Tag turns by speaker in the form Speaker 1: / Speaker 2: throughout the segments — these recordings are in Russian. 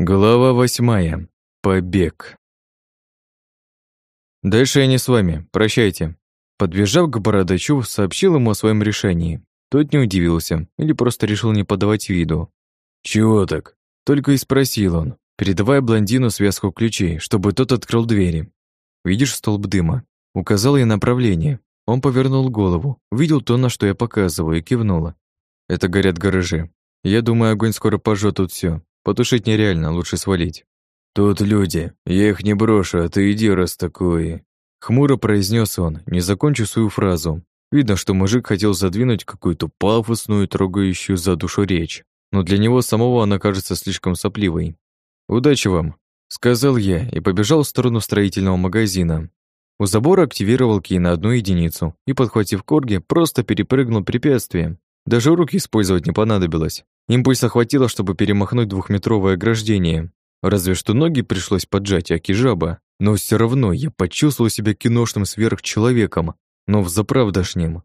Speaker 1: Глава восьмая. Побег. Дальше я не с вами. Прощайте. Подбежав к бородачу, сообщил ему о своем решении. Тот не удивился или просто решил не подавать виду. «Чего так?» Только и спросил он, передавая блондину связку ключей, чтобы тот открыл двери. «Видишь столб дыма?» Указал я направление. Он повернул голову, видел то, на что я показываю, и кивнула. «Это горят гаражи. Я думаю, огонь скоро пожжет тут все. Потушить нереально, лучше свалить. Тут люди, я их не брошу, а ты иди, раз такое. Хмуро произнес он, не закончив свою фразу. Видно, что мужик хотел задвинуть какую-то пафосную, трогающую за душу речь, но для него самого она кажется слишком сопливой. «Удачи вам», — сказал я и побежал в сторону строительного магазина. У забора активировал кей на одну единицу и, подхватив корги, просто перепрыгнул препятствие. Даже руки использовать не понадобилось. Импульса хватило, чтобы перемахнуть двухметровое ограждение. Разве что ноги пришлось поджать, аки жаба. Но все равно я почувствовал себя киношным сверхчеловеком, но взаправдошним.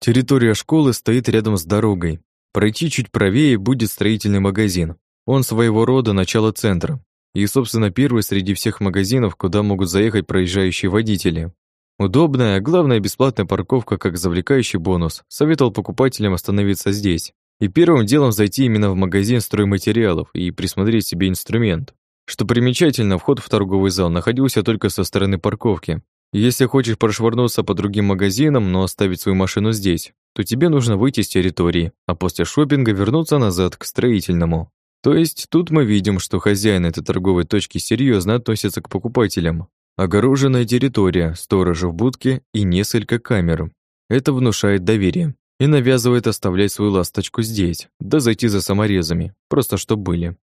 Speaker 1: Территория школы стоит рядом с дорогой. Пройти чуть правее будет строительный магазин. Он своего рода начало центра. И, собственно, первый среди всех магазинов, куда могут заехать проезжающие водители. Удобная, а главное, бесплатная парковка как завлекающий бонус. Советовал покупателям остановиться здесь. И первым делом зайти именно в магазин стройматериалов и присмотреть себе инструмент. Что примечательно, вход в торговый зал находился только со стороны парковки. если хочешь прошвырнуться по другим магазинам, но оставить свою машину здесь, то тебе нужно выйти с территории, а после шопинга вернуться назад к строительному. То есть тут мы видим, что хозяин этой торговой точки серьезно относится к покупателям. Огороженная территория, сторожа в будке и несколько камер. Это внушает доверие и навязывает оставлять свою ласточку здесь, да зайти за саморезами, просто чтоб были.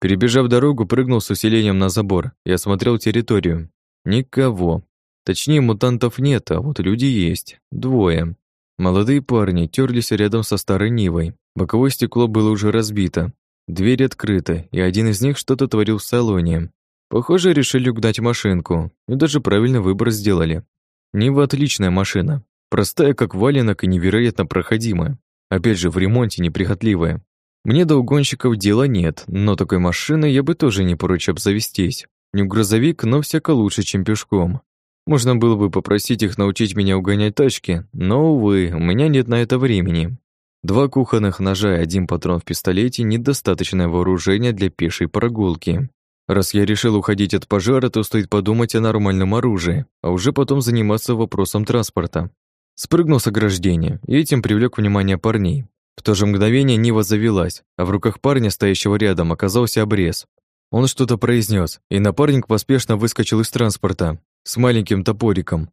Speaker 1: Перебежав дорогу, прыгнул с усилением на забор и осмотрел территорию. Никого. Точнее, мутантов нет, а вот люди есть. Двое. Молодые парни терлись рядом со старой Нивой. Боковое стекло было уже разбито. Дверь открыта, и один из них что-то творил в салоне. Похоже, решили угнать машинку, и даже правильный выбор сделали. Нива отличная машина, Простая, как валенок, и невероятно проходимая. Опять же, в ремонте неприхотливая. Мне до угонщиков дела нет, но такой машиной я бы тоже не прочь обзавестись. Не грузовик, но всяко лучше, чем пешком. Можно было бы попросить их научить меня угонять тачки, но, увы, у меня нет на это времени. Два кухонных ножа и один патрон в пистолете – недостаточное вооружение для пешей прогулки. Раз я решил уходить от пожара, то стоит подумать о нормальном оружии, а уже потом заниматься вопросом транспорта. Спрыгнул с ограждения и этим привлек внимание парней. В то же мгновение Нива завелась, а в руках парня, стоящего рядом, оказался обрез. Он что-то произнес, и напарник поспешно выскочил из транспорта с маленьким топориком.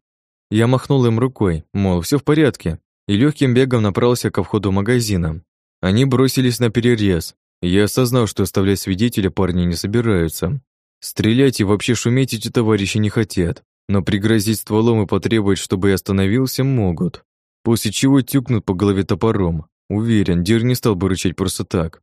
Speaker 1: Я махнул им рукой, мол, все в порядке, и легким бегом направился ко входу магазина. Они бросились на перерез, я осознал, что оставлять свидетеля парни не собираются. Стрелять и вообще шуметь эти товарищи не хотят но пригрозить стволом и потребовать, чтобы я остановился, могут. После чего тюкнут по голове топором. Уверен, Дир не стал бы рычать просто так.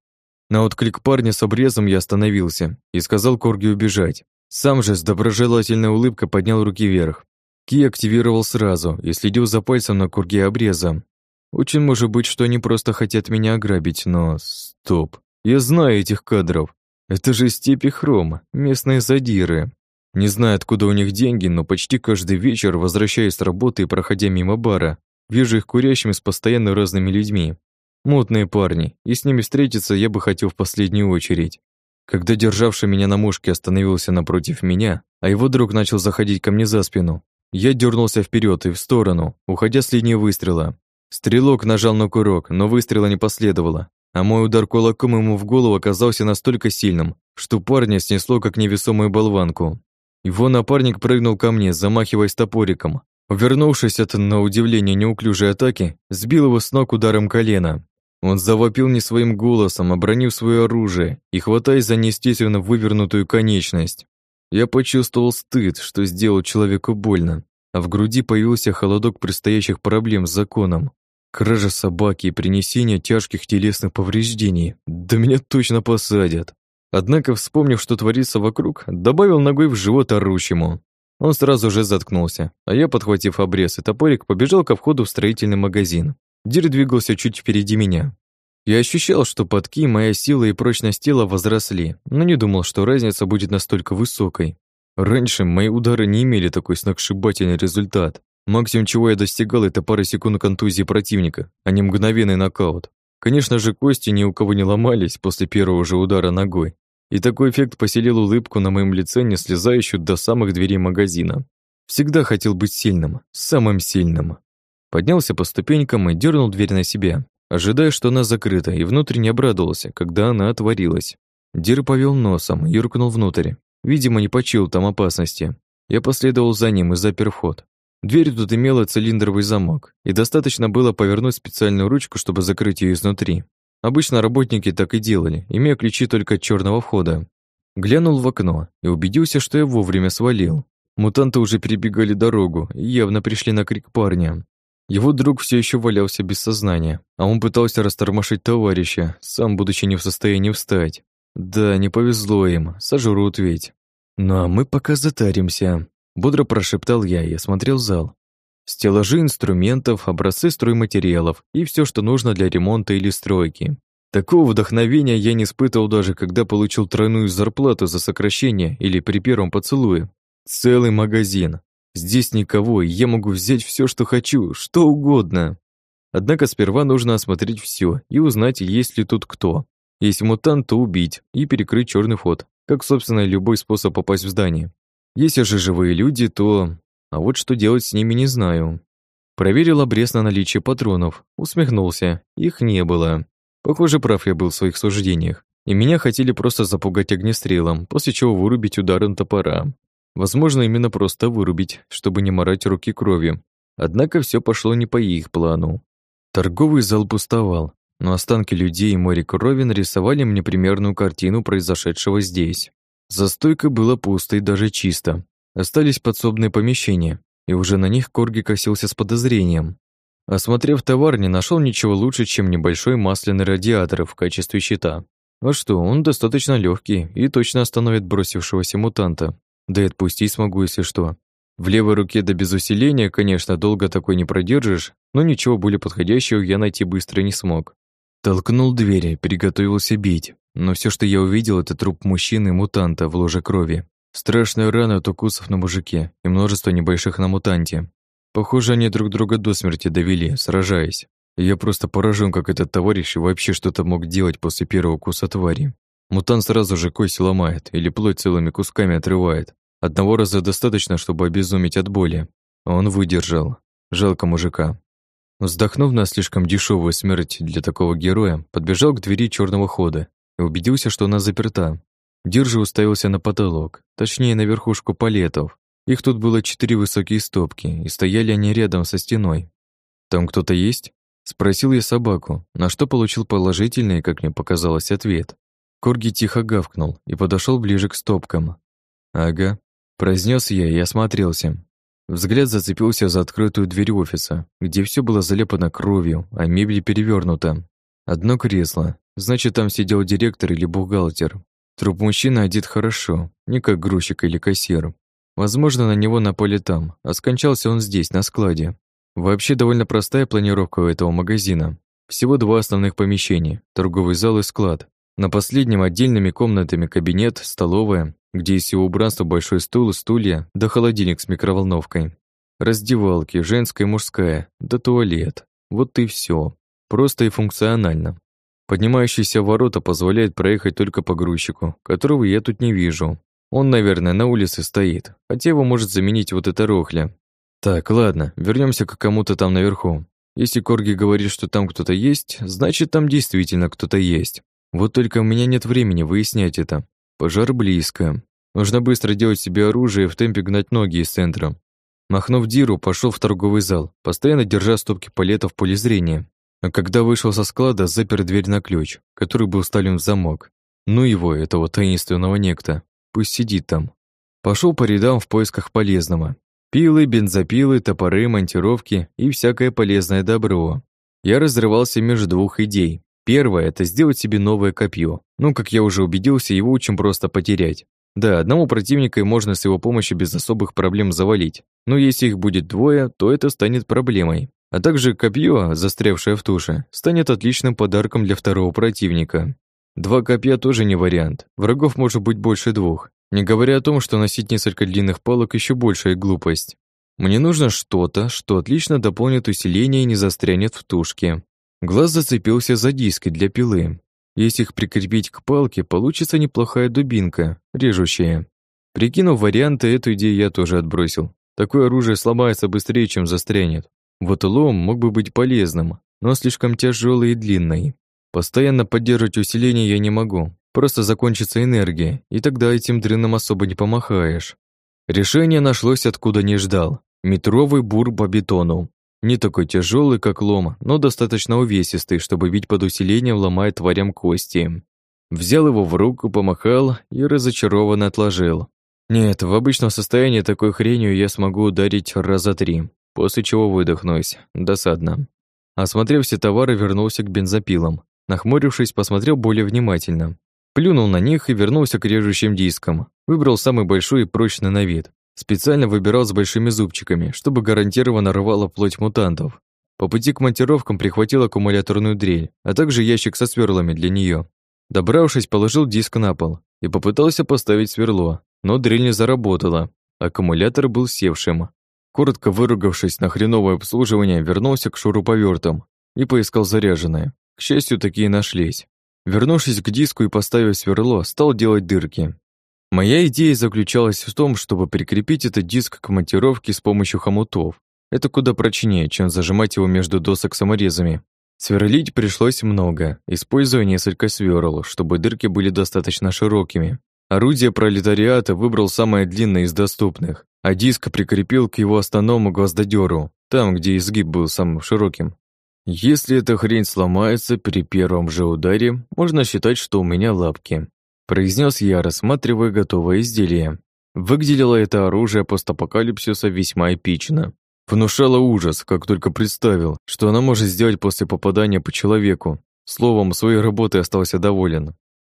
Speaker 1: На отклик парня с обрезом я остановился и сказал Корги убежать. Сам же с доброжелательной улыбкой поднял руки вверх. Ки активировал сразу и следил за пальцем на курге обреза. Очень может быть, что они просто хотят меня ограбить, но... Стоп. Я знаю этих кадров. Это же степи хрома, местные задиры. Не знаю, откуда у них деньги, но почти каждый вечер, возвращаясь с работы и проходя мимо бара, вижу их курящими с постоянно разными людьми. Мутные парни, и с ними встретиться я бы хотел в последнюю очередь. Когда державший меня на мушке остановился напротив меня, а его друг начал заходить ко мне за спину, я дернулся вперед и в сторону, уходя с линии выстрела. Стрелок нажал на курок, но выстрела не последовало, а мой удар кулаком ему в голову оказался настолько сильным, что парня снесло как невесомую болванку. Его напарник прыгнул ко мне, замахиваясь топориком. Вернувшись от, на удивление, неуклюжей атаки, сбил его с ног ударом колена. Он завопил не своим голосом, обронив свое оружие и хватаясь за неестественно вывернутую конечность. Я почувствовал стыд, что сделал человеку больно, а в груди появился холодок предстоящих проблем с законом. Кража собаки и принесение тяжких телесных повреждений. Да меня точно посадят. Однако, вспомнив, что творится вокруг, добавил ногой в живот орущему. Он сразу же заткнулся, а я, подхватив обрез и топорик, побежал ко входу в строительный магазин. Дир двигался чуть впереди меня. Я ощущал, что подки, моя сила и прочность тела возросли, но не думал, что разница будет настолько высокой. Раньше мои удары не имели такой сногсшибательный результат. Максимум, чего я достигал, это пара секунд контузии противника, а не мгновенный нокаут. Конечно же, кости ни у кого не ломались после первого же удара ногой. И такой эффект поселил улыбку на моем лице, не слезающую до самых дверей магазина. Всегда хотел быть сильным, самым сильным. Поднялся по ступенькам и дернул дверь на себя, ожидая, что она закрыта, и внутренне обрадовался, когда она отворилась. Дир повел носом, юркнул внутрь. Видимо, не почил там опасности. Я последовал за ним и запер вход. Дверь тут имела цилиндровый замок, и достаточно было повернуть специальную ручку, чтобы закрыть ее изнутри. Обычно работники так и делали, имея ключи только от черного входа. Глянул в окно и убедился, что я вовремя свалил. Мутанты уже перебегали дорогу и явно пришли на крик парня. Его друг все еще валялся без сознания, а он пытался растормошить товарища, сам будучи не в состоянии встать. Да, не повезло им, сожрут ведь. Ну а мы пока затаримся. Бодро прошептал я и осмотрел зал. Стеллажи инструментов, образцы стройматериалов и все, что нужно для ремонта или стройки. Такого вдохновения я не испытывал даже, когда получил тройную зарплату за сокращение или при первом поцелуе. Целый магазин. Здесь никого, и я могу взять все, что хочу, что угодно. Однако сперва нужно осмотреть все и узнать, есть ли тут кто. Если мутант, то убить и перекрыть черный ход, как, собственно, любой способ попасть в здание. Если же живые люди, то... А вот что делать с ними не знаю. Проверил обрез на наличие патронов, усмехнулся. Их не было. Похоже, прав я был в своих суждениях. И меня хотели просто запугать огнестрелом, после чего вырубить ударом топора. Возможно, именно просто вырубить, чтобы не морать руки кровью. Однако все пошло не по их плану. Торговый зал пустовал, но останки людей и море крови нарисовали мне примерную картину произошедшего здесь. За стойкой было пусто и даже чисто. Остались подсобные помещения, и уже на них Корги косился с подозрением. Осмотрев товар, не нашел ничего лучше, чем небольшой масляный радиатор в качестве щита. А что, он достаточно легкий и точно остановит бросившегося мутанта. Да и отпустить смогу, если что. В левой руке до без усиления, конечно, долго такой не продержишь, но ничего более подходящего я найти быстро не смог. Толкнул двери, приготовился бить. Но все, что я увидел, это труп мужчины-мутанта в луже крови. Страшная рана от укусов на мужике и множество небольших на мутанте. Похоже, они друг друга до смерти довели, сражаясь. Я просто поражен, как этот товарищ вообще что-то мог делать после первого укуса твари. Мутант сразу же кость ломает или плоть целыми кусками отрывает. Одного раза достаточно, чтобы обезумить от боли. Он выдержал. Жалко мужика. Вздохнув на слишком дешевую смерть для такого героя, подбежал к двери черного хода и убедился, что она заперта. Диржи уставился на потолок, точнее на верхушку палетов. Их тут было четыре высокие стопки, и стояли они рядом со стеной. «Там кто-то есть?» Спросил я собаку, на что получил положительный, как мне показалось, ответ. Корги тихо гавкнул и подошел ближе к стопкам. «Ага», — произнес я и осмотрелся. Взгляд зацепился за открытую дверь офиса, где все было залепано кровью, а мебель перевернута. Одно кресло, значит, там сидел директор или бухгалтер. Труп мужчины одет хорошо, не как грузчик или кассир. Возможно, на него напали там, а скончался он здесь, на складе. Вообще довольно простая планировка у этого магазина. Всего два основных помещения – торговый зал и склад. На последнем отдельными комнатами кабинет, столовая, где из всего убранства большой стул, стулья, да холодильник с микроволновкой. Раздевалки, женская и мужская, да туалет. Вот и все. Просто и функционально. Поднимающиеся ворота позволяют проехать только погрузчику, которого я тут не вижу. Он, наверное, на улице стоит, хотя его может заменить вот эта рохля. Так, ладно, вернемся к кому-то там наверху. Если Корги говорит, что там кто-то есть, значит, там действительно кто-то есть. Вот только у меня нет времени выяснять это. Пожар близко. Нужно быстро делать себе оружие и в темпе гнать ноги из центра. Махнув Диру, пошел в торговый зал, постоянно держа стопки палетов в поле зрения. А когда вышел со склада, запер дверь на ключ, который был вставлен в замок. Ну его, этого таинственного некто. Пусть сидит там. Пошел по рядам в поисках полезного. Пилы, бензопилы, топоры, монтировки и всякое полезное добро. Я разрывался между двух идей. Первое – это сделать себе новое копье. Ну, как я уже убедился, его очень просто потерять. Да, одному противника можно с его помощью без особых проблем завалить. Но если их будет двое, то это станет проблемой. А также копье, застрявшее в туше, станет отличным подарком для второго противника. Два копья тоже не вариант, врагов может быть больше двух, не говоря о том, что носить несколько длинных палок еще большая глупость. Мне нужно что-то, что отлично дополнит усиление и не застрянет в тушке. Глаз зацепился за диски для пилы. Если их прикрепить к палке, получится неплохая дубинка, режущая. Прикинув варианты, эту идею я тоже отбросил. Такое оружие сломается быстрее, чем застрянет. Вот лом мог бы быть полезным, но слишком тяжелый и длинный. Постоянно поддерживать усиление я не могу. Просто закончится энергия, и тогда этим дрыном особо не помахаешь. Решение нашлось откуда не ждал. Метровый бур по бетону. Не такой тяжелый, как лом, но достаточно увесистый, чтобы бить под усилением, ломая тварям кости. Взял его в руку, помахал и разочарованно отложил. Нет, в обычном состоянии такой хренью я смогу ударить раза три, после чего выдохнусь. Досадно. Осмотрев все товары, вернулся к бензопилам. Нахмурившись, посмотрел более внимательно. Плюнул на них и вернулся к режущим дискам. Выбрал самый большой и прочный на вид. Специально выбирал с большими зубчиками, чтобы гарантированно рвало плоть мутантов. По пути к монтировкам прихватил аккумуляторную дрель, а также ящик со сверлами для нее. Добравшись, положил диск на пол и попытался поставить сверло, но дрель не заработала. Аккумулятор был севшим. Коротко выругавшись на хреновое обслуживание, вернулся к шуруповертам и поискал заряженное. К счастью, такие нашлись. Вернувшись к диску и поставив сверло, стал делать дырки. Моя идея заключалась в том, чтобы прикрепить этот диск к монтировке с помощью хомутов. Это куда прочнее, чем зажимать его между досок саморезами. Сверлить пришлось много, используя несколько сверл, чтобы дырки были достаточно широкими. Орудие пролетариата выбрал самое длинное из доступных, а диск прикрепил к его основному гвоздодеру, там, где изгиб был самым широким. Если эта хрень сломается при первом же ударе, можно считать, что у меня лапки произнес я, рассматривая готовое изделие. Выглядело это оружие постапокалипсиса весьма эпично. Внушало ужас, как только представил, что она может сделать после попадания по человеку. Словом, своей работой остался доволен.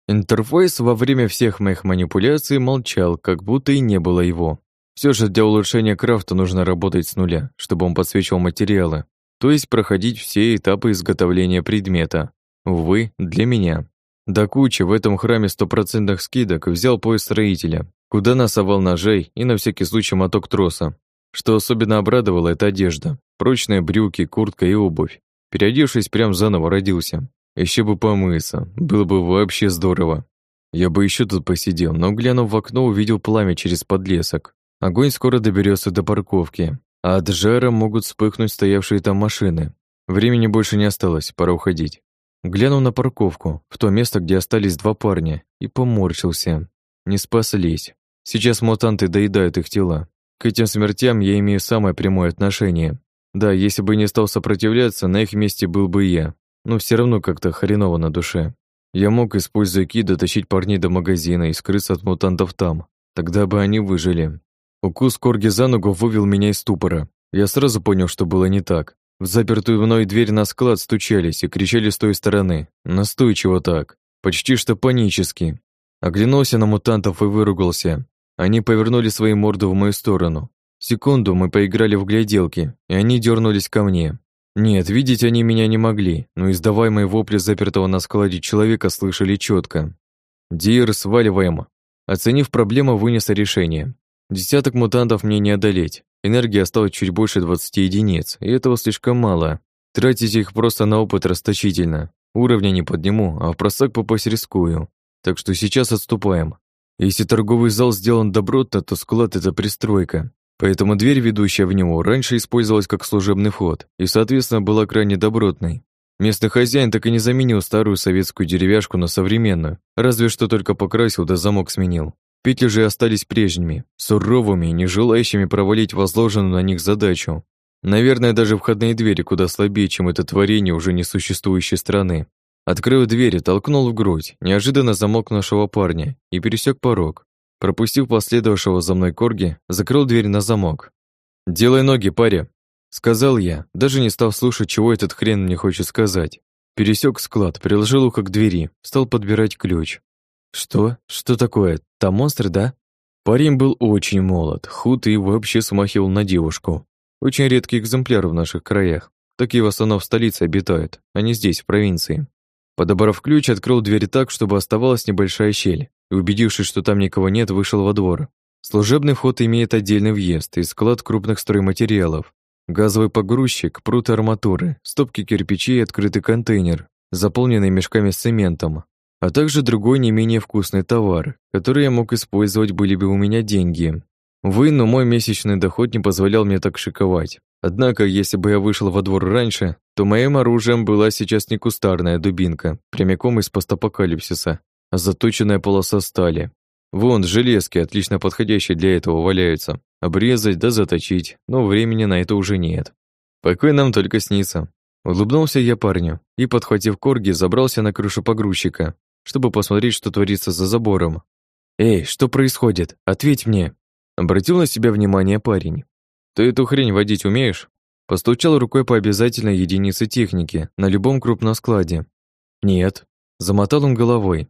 Speaker 1: Интерфейс во время всех моих манипуляций молчал, как будто и не было его. Все же для улучшения крафта нужно работать с нуля, чтобы он подсвечивал материалы, то есть проходить все этапы изготовления предмета. Увы, для меня. До кучи в этом храме стопроцентных скидок взял пояс строителя, куда насовал ножей и на всякий случай моток троса. Что особенно обрадовало, это одежда. Прочные брюки, куртка и обувь. Переодевшись, прям заново родился. Еще бы помыться, было бы вообще здорово. Я бы еще тут посидел, но, глянув в окно, увидел пламя через подлесок. Огонь скоро доберется до парковки, а от жара могут вспыхнуть стоявшие там машины. Времени больше не осталось, пора уходить. Глянул на парковку, в то место, где остались два парня, и поморщился. Не спаслись. Сейчас мутанты доедают их тела. К этим смертям я имею самое прямое отношение. Да, если бы не стал сопротивляться, на их месте был бы я. Но все равно как-то хреново на душе. Я мог, используя ки, дотащить парней до магазина и скрыться от мутантов там. Тогда бы они выжили. Укус Корги за ногу вывел меня из ступора. Я сразу понял, что было не так. В запертую мной дверь на склад стучались и кричали с той стороны. Настойчиво так. Почти что панически. Оглянулся на мутантов и выругался. Они повернули свои морды в мою сторону. Секунду мы поиграли в гляделки, и они дернулись ко мне. Нет, видеть они меня не могли, но издаваемые вопли запертого на складе человека слышали четко. «Дир, сваливаем!» Оценив проблему, вынес решение. Десяток мутантов мне не одолеть. Энергии осталось чуть больше 20 единиц, и этого слишком мало. Тратить их просто на опыт расточительно. Уровня не подниму, а в просак попасть рискую. Так что сейчас отступаем. Если торговый зал сделан добротно, то склад — это пристройка. Поэтому дверь, ведущая в него, раньше использовалась как служебный вход и, соответственно, была крайне добротной. Местный хозяин так и не заменил старую советскую деревяшку на современную, разве что только покрасил да замок сменил. Петли же остались прежними, суровыми не желающими провалить возложенную на них задачу. Наверное, даже входные двери куда слабее, чем это творение уже несуществующей страны. Открыл дверь толкнул в грудь, неожиданно замок нашего парня, и пересек порог. Пропустив последовавшего за мной корги, закрыл дверь на замок. «Делай ноги, паря!» Сказал я, даже не стал слушать, чего этот хрен мне хочет сказать. Пересек склад, приложил ухо к двери, стал подбирать ключ. «Что? Что такое? Там монстр, да?» Парень был очень молод, худ и вообще смахивал на девушку. Очень редкий экземпляр в наших краях. Такие в основном в столице обитают, а не здесь, в провинции. Подобрав ключ, открыл дверь так, чтобы оставалась небольшая щель, и, убедившись, что там никого нет, вышел во двор. Служебный вход имеет отдельный въезд и склад крупных стройматериалов, газовый погрузчик, пруд арматуры, стопки кирпичей и открытый контейнер, заполненный мешками с цементом, а также другой не менее вкусный товар, который я мог использовать, были бы у меня деньги. Увы, но мой месячный доход не позволял мне так шиковать. Однако, если бы я вышел во двор раньше, то моим оружием была сейчас не кустарная дубинка, прямиком из постапокалипсиса, а заточенная полоса стали. Вон, железки, отлично подходящие для этого, валяются. Обрезать да заточить, но времени на это уже нет. Покой нам только снится. Улыбнулся я парню и, подхватив корги, забрался на крышу погрузчика, чтобы посмотреть, что творится за забором. «Эй, что происходит? Ответь мне!» Обратил на себя внимание парень. «Ты эту хрень водить умеешь?» Постучал рукой по обязательной единице техники на любом крупном складе. «Нет». Замотал он головой.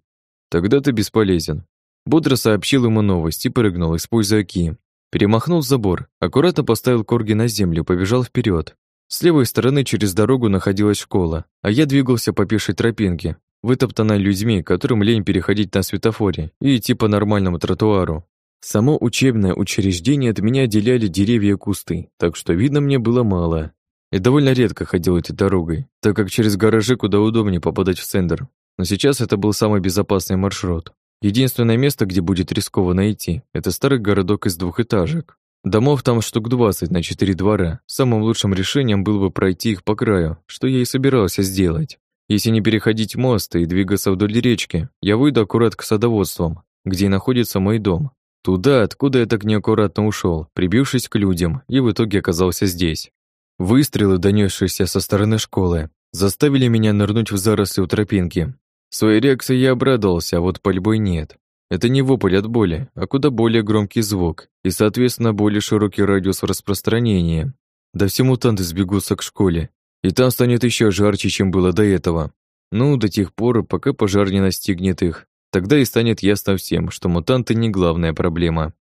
Speaker 1: «Тогда ты бесполезен. Бодро сообщил ему новость и прыгнул, используя ки. Перемахнул забор, аккуратно поставил корги на землю, побежал вперед. С левой стороны через дорогу находилась школа, а я двигался по пешей тропинке, вытоптанной людьми, которым лень переходить на светофоре и идти по нормальному тротуару. Само учебное учреждение от меня отделяли деревья и кусты, так что видно мне было мало. И довольно редко ходил этой дорогой, так как через гаражи куда удобнее попадать в центр. Но сейчас это был самый безопасный маршрут. Единственное место, где будет рискованно идти, это старый городок из двухэтажек. Домов там штук 20 на четыре двора. Самым лучшим решением было бы пройти их по краю, что я и собирался сделать. Если не переходить мост и двигаться вдоль речки, я выйду аккурат к садоводствам, где находится мой дом. Туда, откуда я так неаккуратно ушел, прибившись к людям, и в итоге оказался здесь. Выстрелы, донесшиеся со стороны школы, заставили меня нырнуть в заросли у тропинки, Своей реакцией я обрадовался, а вот пальбой нет. Это не вопль от боли, а куда более громкий звук и, соответственно, более широкий радиус распространения. Да все мутанты сбегутся к школе, и там станет еще жарче, чем было до этого. Ну, до тех пор, пока пожар не настигнет их. Тогда и станет ясно всем, что мутанты не главная проблема.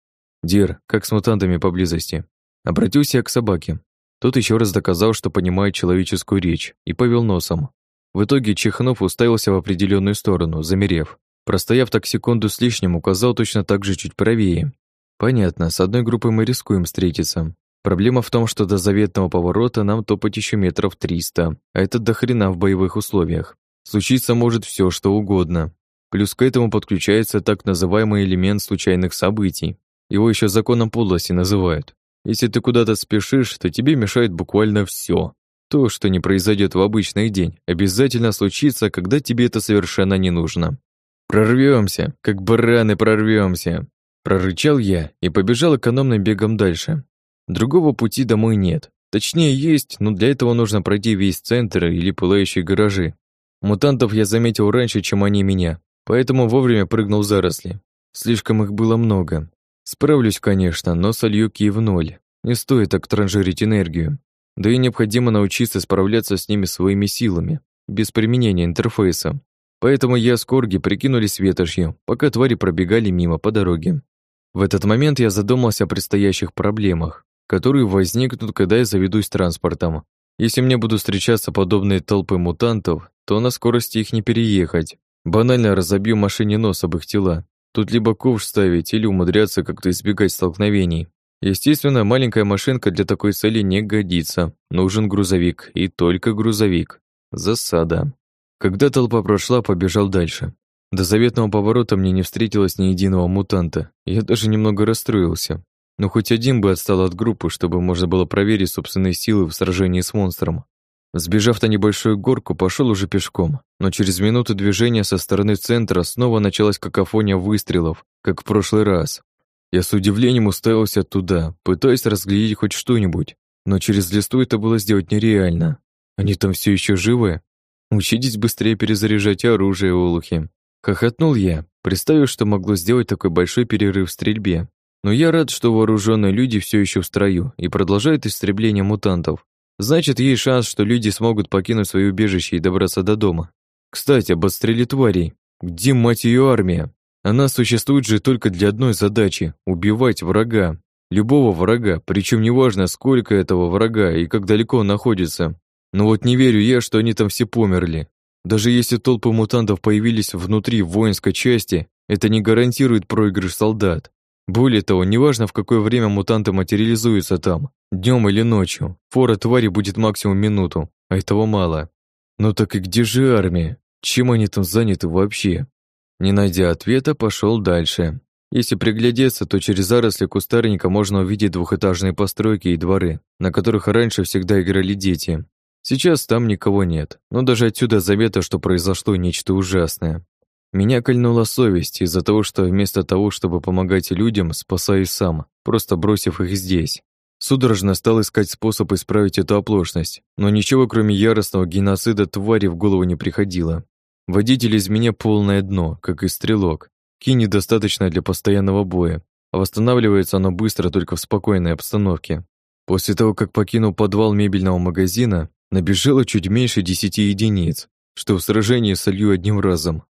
Speaker 1: Дир, как с мутантами поблизости? Обратился я к собаке. Тот еще раз доказал, что понимает человеческую речь, и повел носом. В итоге Чехнов уставился в определенную сторону, замерев. Простояв так секунду с лишним, указал точно так же чуть правее. Понятно, с одной группой мы рискуем встретиться. Проблема в том, что до заветного поворота нам топать еще метров триста, а это до хрена в боевых условиях. Случиться может все, что угодно. Плюс к этому подключается так называемый элемент случайных событий. Его еще законом подлости называют. Если ты куда-то спешишь, то тебе мешает буквально все. То, что не произойдет в обычный день, обязательно случится, когда тебе это совершенно не нужно. Прорвемся, как бараны прорвемся, прорычал я и побежал экономным бегом дальше. Другого пути домой нет. Точнее, есть, но для этого нужно пройти весь центр или пылающие гаражи. Мутантов я заметил раньше, чем они меня, поэтому вовремя прыгнул в заросли. Слишком их было много. Справлюсь, конечно, но солью ки в ноль. Не стоит так транжирить энергию. Да и необходимо научиться справляться с ними своими силами, без применения интерфейса. Поэтому я с Корги прикинулись ветошью, пока твари пробегали мимо по дороге. В этот момент я задумался о предстоящих проблемах, которые возникнут, когда я заведусь транспортом. Если мне будут встречаться подобные толпы мутантов, то на скорости их не переехать. Банально разобью машине нос об их тела. Тут либо ковш ставить или умудряться как-то избегать столкновений. Естественно, маленькая машинка для такой цели не годится. Нужен грузовик, и только грузовик. Засада. Когда толпа прошла, побежал дальше. До заветного поворота мне не встретилось ни единого мутанта. Я даже немного расстроился. Но хоть один бы отстал от группы, чтобы можно было проверить собственные силы в сражении с монстром. Сбежав на небольшую горку, пошел уже пешком, но через минуту движения со стороны центра снова началась какофония выстрелов, как в прошлый раз. Я с удивлением уставился туда, пытаясь разглядеть хоть что-нибудь, но через листу это было сделать нереально. Они там все еще живы? Учитесь быстрее перезаряжать оружие, олухи. Хохотнул я, представив, что могло сделать такой большой перерыв в стрельбе. Но я рад, что вооруженные люди все еще в строю и продолжают истребление мутантов. Значит, есть шанс, что люди смогут покинуть свое убежище и добраться до дома. Кстати, об отстреле тварей. Где, мать ее, армия? Она существует же только для одной задачи – убивать врага. Любого врага, причем неважно, сколько этого врага и как далеко он находится. Но вот не верю я, что они там все померли. Даже если толпы мутантов появились внутри воинской части, это не гарантирует проигрыш солдат. Более того, неважно, в какое время мутанты материализуются там, днем или ночью, фора твари будет максимум минуту, а этого мало. Ну так и где же армия? Чем они там заняты вообще? Не найдя ответа, пошел дальше. Если приглядеться, то через заросли кустарника можно увидеть двухэтажные постройки и дворы, на которых раньше всегда играли дети. Сейчас там никого нет, но даже отсюда заметно, что произошло нечто ужасное. Меня кольнула совесть из-за того, что вместо того, чтобы помогать людям, спасаюсь сам, просто бросив их здесь. Судорожно стал искать способ исправить эту оплошность, но ничего, кроме яростного геноцида твари, в голову не приходило. Водитель из меня полное дно, как и стрелок. Ки недостаточно для постоянного боя, а восстанавливается оно быстро только в спокойной обстановке. После того, как покинул подвал мебельного магазина, набежало чуть меньше десяти единиц, что в сражении солью одним разом.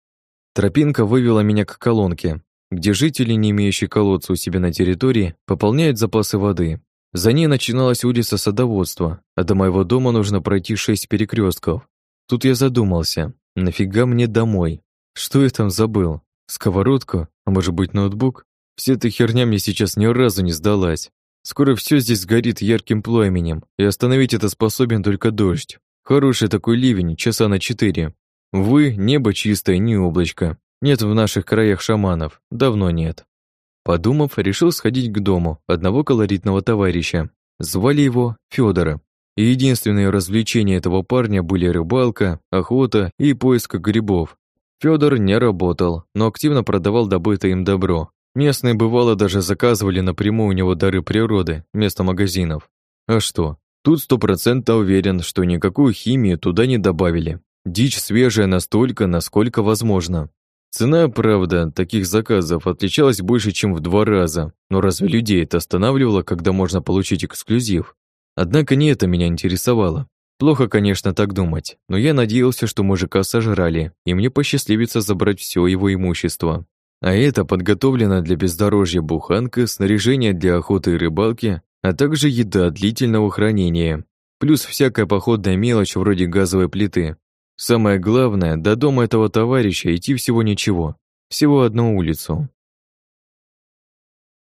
Speaker 1: Тропинка вывела меня к колонке, где жители, не имеющие колодца у себя на территории, пополняют запасы воды. За ней начиналась улица садоводства, а до моего дома нужно пройти шесть перекрестков. Тут я задумался, нафига мне домой? Что я там забыл? Сковородку? А может быть ноутбук? Вся эта херня мне сейчас ни разу не сдалась. Скоро все здесь сгорит ярким пламенем, и остановить это способен только дождь. Хороший такой ливень, часа на четыре. Вы, небо чистое, не облачко. Нет в наших краях шаманов, давно нет. Подумав, решил сходить к дому одного колоритного товарища. Звали его Федора. И единственные развлечения этого парня были рыбалка, охота и поиск грибов. Федор не работал, но активно продавал добытое им добро. Местные бывало даже заказывали напрямую у него дары природы вместо магазинов. А что? Тут стопроцентно уверен, что никакую химию туда не добавили. Дичь свежая настолько, насколько возможно. Цена, правда, таких заказов отличалась больше, чем в два раза, но разве людей это останавливало, когда можно получить эксклюзив? Однако не это меня интересовало. Плохо, конечно, так думать, но я надеялся, что мужика сожрали, и мне посчастливится забрать все его имущество. А это подготовлено для бездорожья буханка, снаряжение для охоты и рыбалки, а также еда длительного хранения, плюс всякая походная мелочь вроде газовой плиты, Самое главное, до дома этого товарища идти всего ничего, всего одну улицу.